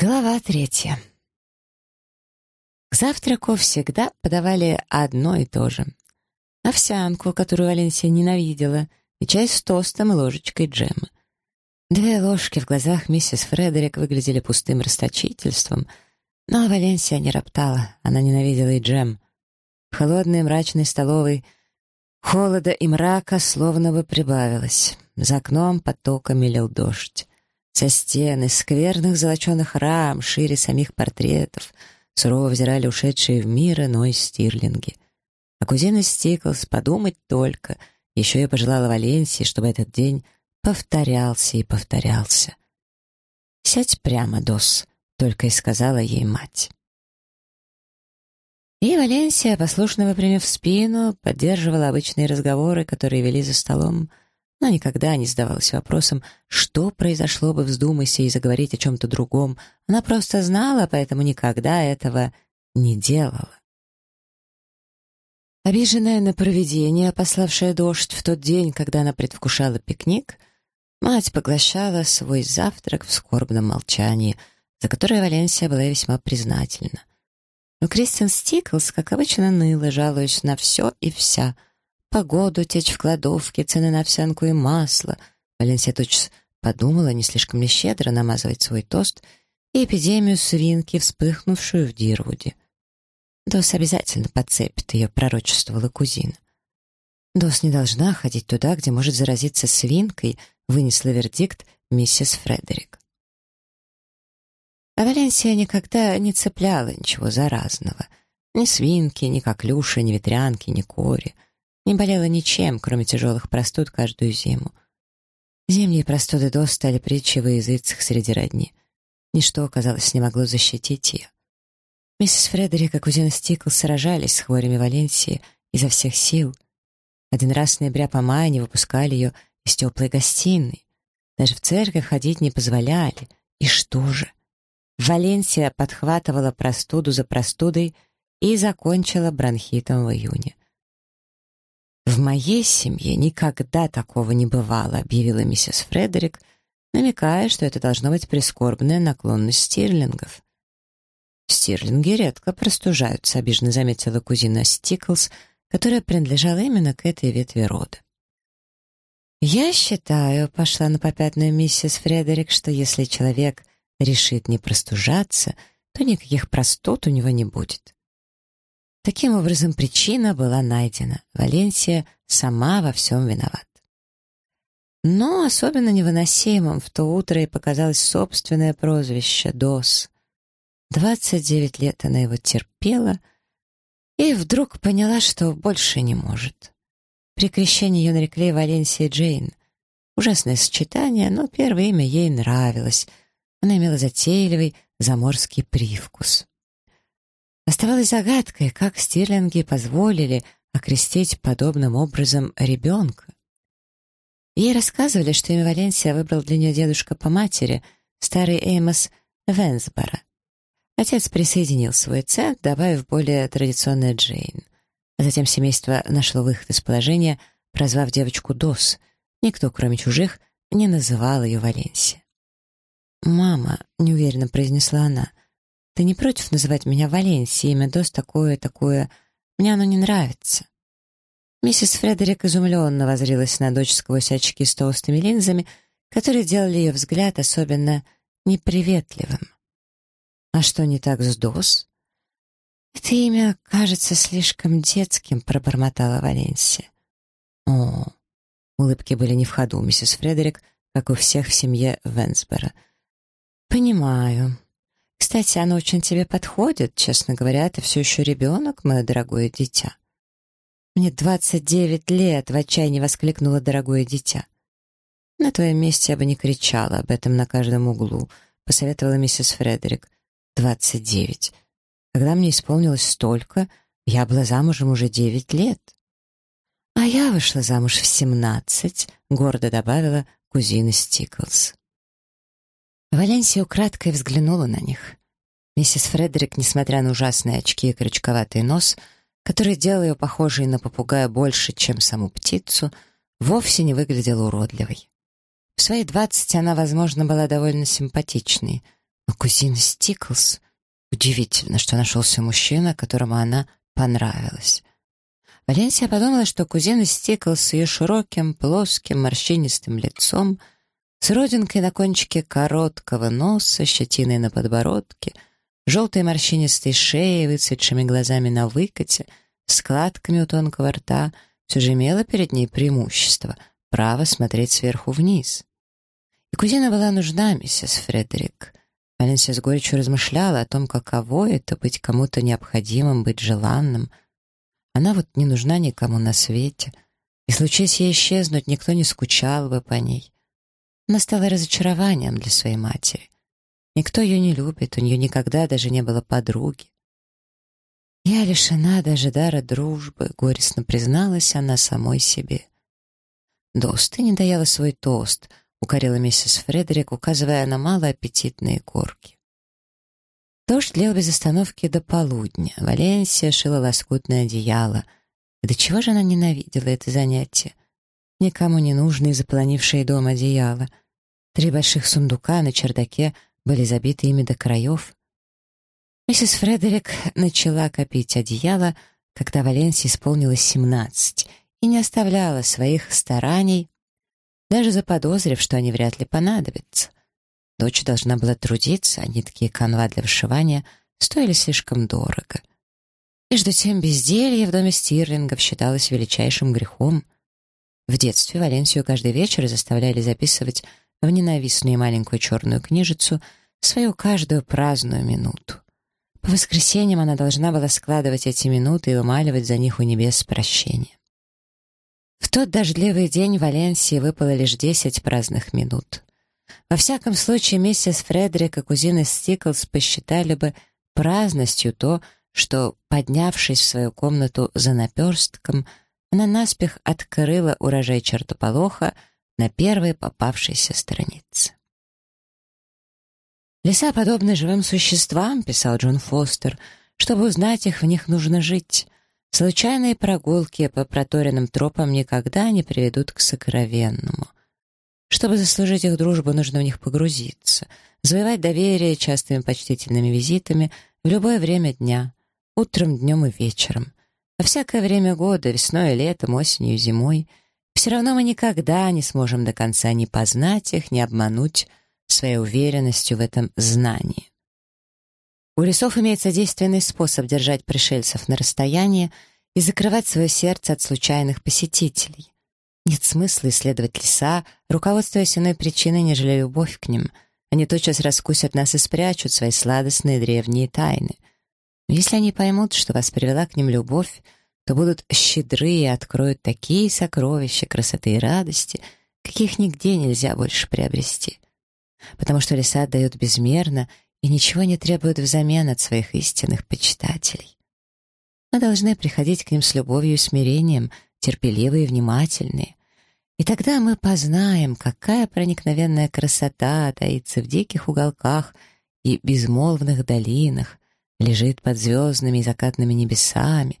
Глава третья. К завтраку всегда подавали одно и то же. Овсянку, которую Валенсия ненавидела, и чай с тостом и ложечкой джема. Две ложки в глазах миссис Фредерик выглядели пустым расточительством, но Валенсия не роптала, она ненавидела и джем. В холодной мрачной столовой холода и мрака словно бы прибавилось. За окном потоками лил дождь. Со стен из скверных золоченых рам, шире самих портретов, сурово взирали ушедшие в мир иной стирлинги. А кузина Стиклс, подумать только, еще я пожелала Валенсии, чтобы этот день повторялся и повторялся. «Сядь прямо, Дос», — только и сказала ей мать. И Валенсия, послушно выпрямив спину, поддерживала обычные разговоры, которые вели за столом, — но никогда не задавалась вопросом, что произошло бы, вздумайся и заговорить о чем-то другом. Она просто знала, поэтому никогда этого не делала. Обиженная на провидение, пославшая дождь в тот день, когда она предвкушала пикник, мать поглощала свой завтрак в скорбном молчании, за которое Валенсия была весьма признательна. Но Кристиан Стиклс, как обычно, ныла, жалуясь на все и вся — Погоду, течь в кладовке, цены на овсянку и масло. Валенсия тотчас подумала, не слишком ли щедро намазывать свой тост, и эпидемию свинки, вспыхнувшую в Дирвуде. Дос обязательно подцепит ее, пророчествовала кузина. Дос не должна ходить туда, где может заразиться свинкой, вынесла вердикт миссис Фредерик. А Валенсия никогда не цепляла ничего заразного. Ни свинки, ни коклюши, ни ветрянки, ни кори — не болела ничем, кроме тяжелых простуд каждую зиму. Зимние простуды До стали притчей во языцах среди родни. Ничто, казалось, не могло защитить ее. Миссис Фредерик и кузина Стикл сражались с хворями Валенсии изо всех сил. Один раз с ноября по мая не выпускали ее из теплой гостиной. Даже в церковь ходить не позволяли. И что же? Валенсия подхватывала простуду за простудой и закончила бронхитом в июне. «В моей семье никогда такого не бывало», — объявила миссис Фредерик, намекая, что это должно быть прискорбная наклонность стирлингов. «Стирлинги редко простужаются», — обиженно заметила кузина Стиклс, которая принадлежала именно к этой ветви рода. «Я считаю», — пошла на попятную миссис Фредерик, что если человек решит не простужаться, то никаких простуд у него не будет. Таким образом, причина была найдена. Валенсия сама во всем виновата. Но особенно невыносимым в то утро и показалось собственное прозвище — Дос. Двадцать девять лет она его терпела и вдруг поняла, что больше не может. При крещении ее нарекли Валенсия Джейн. Ужасное сочетание, но первое имя ей нравилось. Она имела затейливый заморский привкус. Оставалось загадкой, как стирлинги позволили окрестить подобным образом ребенка. Ей рассказывали, что имя Валенсия выбрал для нее дедушка по матери, старый Эймос Венсбора. Отец присоединил свой цент, добавив более традиционное Джейн. А затем семейство нашло выход из положения, прозвав девочку Дос. Никто, кроме чужих, не называл ее Валенсия. «Мама», — неуверенно произнесла она, ты не против называть меня Валенсией? Имя Дос такое, такое... Мне оно не нравится». Миссис Фредерик изумленно возрилась на дочь сквозь очки с толстыми линзами, которые делали ее взгляд особенно неприветливым. «А что не так с Дос?» «Это имя кажется слишком детским», — пробормотала Валенсия. «О!» Улыбки были не в ходу, миссис Фредерик, как у всех в семье Венсбора. «Понимаю. Кстати, оно очень тебе подходит. Честно говоря, ты все еще ребенок, мое дорогое дитя. Мне двадцать девять лет, в отчаянии воскликнуло дорогое дитя. На твоем месте я бы не кричала об этом на каждом углу, посоветовала миссис Фредерик. Двадцать девять. Когда мне исполнилось столько, я была замужем уже девять лет. А я вышла замуж в семнадцать, гордо добавила кузина Стиклс. Валенсия украдкой взглянула на них. Миссис Фредерик, несмотря на ужасные очки и крючковатый нос, который делал ее похожей на попугая больше, чем саму птицу, вовсе не выглядела уродливой. В свои двадцать она, возможно, была довольно симпатичной, Но кузина Стиклс... Удивительно, что нашелся мужчина, которому она понравилась. Валенсия подумала, что кузина Стиклс с ее широким, плоским, морщинистым лицом, с родинкой на кончике короткого носа, щетиной на подбородке, желтой морщинистой шеей, выцветшими глазами на выкате, складками у тонкого рта, все же имела перед ней преимущество — право смотреть сверху вниз. И кузина была нужна, миссис Фредерик. Валенсия с горечью размышляла о том, каково это — быть кому-то необходимым, быть желанным. Она вот не нужна никому на свете. И случись ей исчезнуть, никто не скучал бы по ней. Она стала разочарованием для своей матери. Никто ее не любит, у нее никогда даже не было подруги. «Я лишена даже дара дружбы», — горестно призналась она самой себе. «Дост, ты не доела свой тост», — укорила миссис Фредерик, указывая на малоаппетитные корки. Дождь лил без остановки до полудня. Валенсия шила лоскутное одеяло. И до чего же она ненавидела это занятие? Никому не нужные заполонившие дом одеяла. Три больших сундука на чердаке были забиты ими до краев. Миссис Фредерик начала копить одеяло, когда Валенсии исполнилось семнадцать, и не оставляла своих стараний даже заподозрив, что они вряд ли понадобятся. Дочь должна была трудиться, а нитки канва для вышивания стоили слишком дорого. Между тем безделье в доме Стирлингов считалось величайшим грехом. В детстве Валенсию каждый вечер заставляли записывать в ненавистную маленькую черную книжицу свою каждую праздную минуту. По воскресеньям она должна была складывать эти минуты и вымаливать за них у небес прощение. В тот дождливый день Валенсии выпало лишь десять праздных минут. Во всяком случае, миссис Фредерик и кузина Стиклс посчитали бы праздностью то, что, поднявшись в свою комнату за наперстком, она наспех открыла урожай чертополоха на первой попавшейся странице. «Леса подобны живым существам», — писал Джон Фостер. «Чтобы узнать их, в них нужно жить. Случайные прогулки по проторенным тропам никогда не приведут к сокровенному. Чтобы заслужить их дружбу, нужно в них погрузиться, завоевать доверие частыми почтительными визитами в любое время дня, утром, днем и вечером. Во всякое время года, весной летом, осенью зимой, все равно мы никогда не сможем до конца ни познать их, ни обмануть своей уверенностью в этом знании. У лесов имеется действенный способ держать пришельцев на расстоянии и закрывать свое сердце от случайных посетителей. Нет смысла исследовать леса, руководствуясь иной причиной, нежели любовь к ним. Они тотчас раскусят нас и спрячут свои сладостные древние тайны. Но если они поймут, что вас привела к ним любовь, то будут щедры и откроют такие сокровища красоты и радости, каких нигде нельзя больше приобрести. Потому что леса отдают безмерно и ничего не требуют взамен от своих истинных почитателей. Мы должны приходить к ним с любовью и смирением, терпеливые и внимательные. И тогда мы познаем, какая проникновенная красота таится в диких уголках и безмолвных долинах, лежит под звездными и закатными небесами,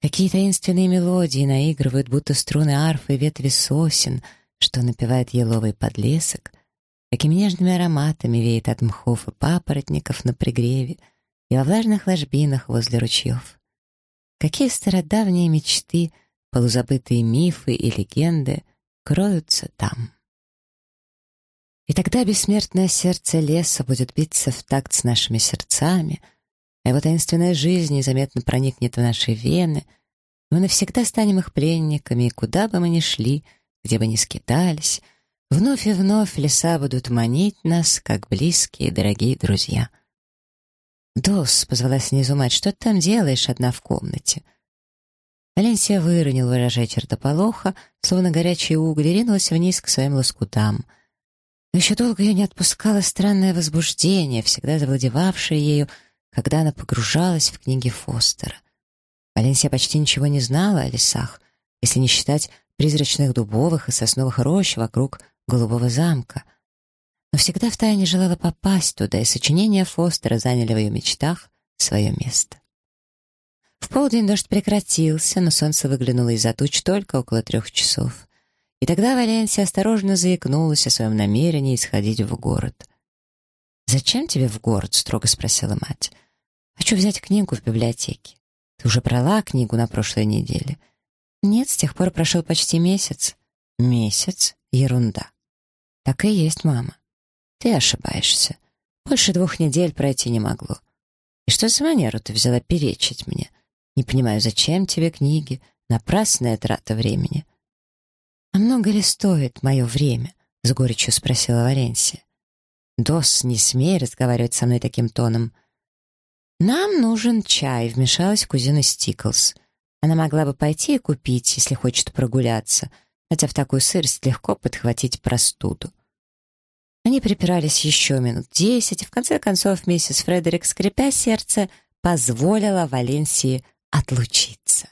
какие таинственные мелодии наигрывают, будто струны арфы ветви сосен, что напевает еловый подлесок, какими нежными ароматами веет от мхов и папоротников на пригреве и во влажных ложбинах возле ручьев. Какие стародавние мечты, полузабытые мифы и легенды кроются там. И тогда бессмертное сердце леса будет биться в такт с нашими сердцами, а его таинственная жизнь незаметно проникнет в наши вены, мы навсегда станем их пленниками, и куда бы мы ни шли, где бы ни скитались — Вновь и вновь леса будут манить нас, как близкие и дорогие друзья. «Дос», — позвала снизу мать, — «что ты там делаешь одна в комнате?» Валенсия выронил выражая чертополоха, словно горячие угли, ринулась вниз к своим лоскутам. Но еще долго ее не отпускало странное возбуждение, всегда завладевавшее ею, когда она погружалась в книги Фостера. Валенсия почти ничего не знала о лесах, если не считать призрачных дубовых и сосновых рощ вокруг голубого замка. Но всегда втайне желала попасть туда, и сочинения Фостера заняли в ее мечтах свое место. В полдень дождь прекратился, но солнце выглянуло из-за туч только около трех часов. И тогда Валенсия осторожно заикнулась о своем намерении исходить в город. «Зачем тебе в город?» — строго спросила мать. «Хочу взять книгу в библиотеке. Ты уже брала книгу на прошлой неделе?» «Нет, с тех пор прошел почти месяц». «Месяц? Ерунда». «Так и есть, мама». «Ты ошибаешься. Больше двух недель пройти не могло. И что за манеру ты взяла перечить мне? Не понимаю, зачем тебе книги? Напрасная трата времени». «А много ли стоит мое время?» — с горечью спросила Валенсия. «Дос, не смей разговаривать со мной таким тоном». «Нам нужен чай», — вмешалась кузина Стиклс. Она могла бы пойти и купить, если хочет прогуляться, хотя в такую сырость легко подхватить простуду. Они припирались еще минут десять, и в конце концов миссис Фредерик, скрипя сердце, позволила Валенсии отлучиться.